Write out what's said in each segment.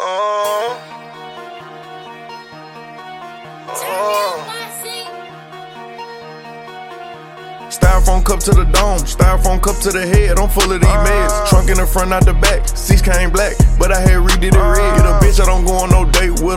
Oh. Oh. Styrofoam cup to the dome, styrofoam cup to the head. I'm full of these meds. Trunk in the front, not the back. Seats came black, but I had redid it red. Get a bitch, I don't go on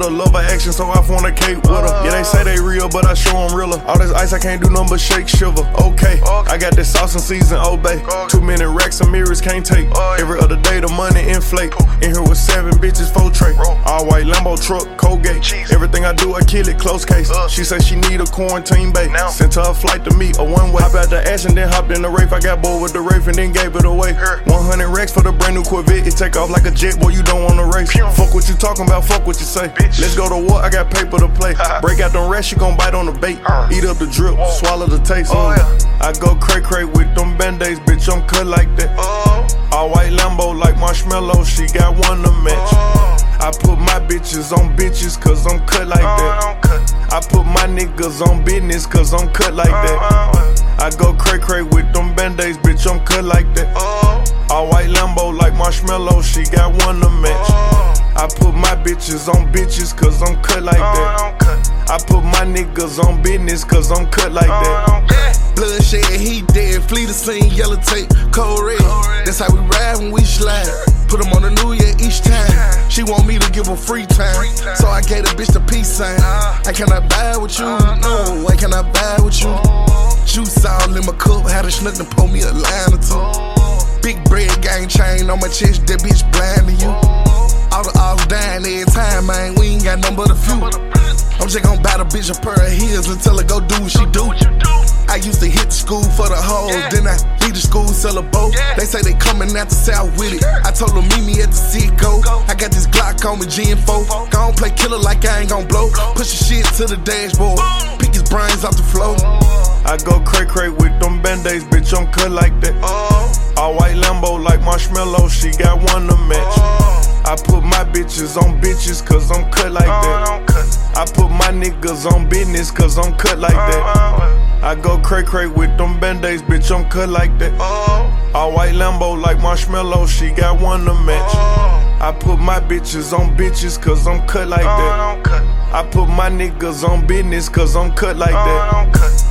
with. Love her action, so I fornicate with her. Yeah, they say they real, but I show them realer. All this ice, I can't do nothing but shake, shiver. Okay, I got this sauce and season, obey. Too many racks and mirrors can't take. Every other day, the money inflate. In here with seven bitches, four tray. All white Lambo truck, Colgate. Everything I do, I kill it, close case. She say she need a quarantine bait. Sent her a flight to me, a one way. Hop out the ash and then hopped in the Wraith. I got bored with the Wraith and then gave it away. 100 racks for the brand new Corvette. It take off like a jet, boy, you don't wanna race. Fuck what you talking about, fuck what you say. Let's go to war, I got paper to play. Break out them racks, you gon' bite on the bait. Eat up the drip, swallow the taste. Oh, Mm. I go cray cray with them band-aids, bitch, I'm cut like that. All white Lambo like marshmallow, she got one to match. I put my bitches on bitches, cause I'm cut like that. I put my niggas on business, cause I'm cut like that. I go cray cray with them band-aids, bitch, I'm cut like that. All white Lambo like marshmallow, she got one to match. I bitches on bitches, cause I'm cut like that. I put my niggas on business, cause I'm cut like that. Bloodshed, he dead. Flee the scene, yellow tape, cold red. That's how we ride when we slide. Put them on the new year each time. She want me to give her free time. So I gave the bitch the peace sign. I cannot buy with you. No, I cannot buy with you. Juice all in my cup. Had a schnook to pull me a line or two. Big bread gang chain on my chest. That bitch blind to you. All the all dying every time, man. We ain't got nothing but a few. I'm just gonna buy the bitch a pair of heels until her go do what she do. I used to hit the school for the hoes, then I leave the school, sell a boat. They say they coming out the south with it. I told them meet me at the Seaco. I got this Glock on me, G4. Gon' play killer like I ain't gon' blow. Push the shit to the dashboard. Pick his brains off the floor. I go cray cray with them band-aids, bitch, I'm cut like that. Oh. All white Lambo like marshmallow, she got one to match. I put my bitches on bitches, cause I'm cut like that. I put my niggas on business, cause I'm cut like that. I go cray cray with them band-aids, bitch, I'm cut like that. All white Lambo like marshmallow, she got one to match. I put my bitches on bitches, cause I'm cut like that. I put my niggas on business, cause I'm cut like that.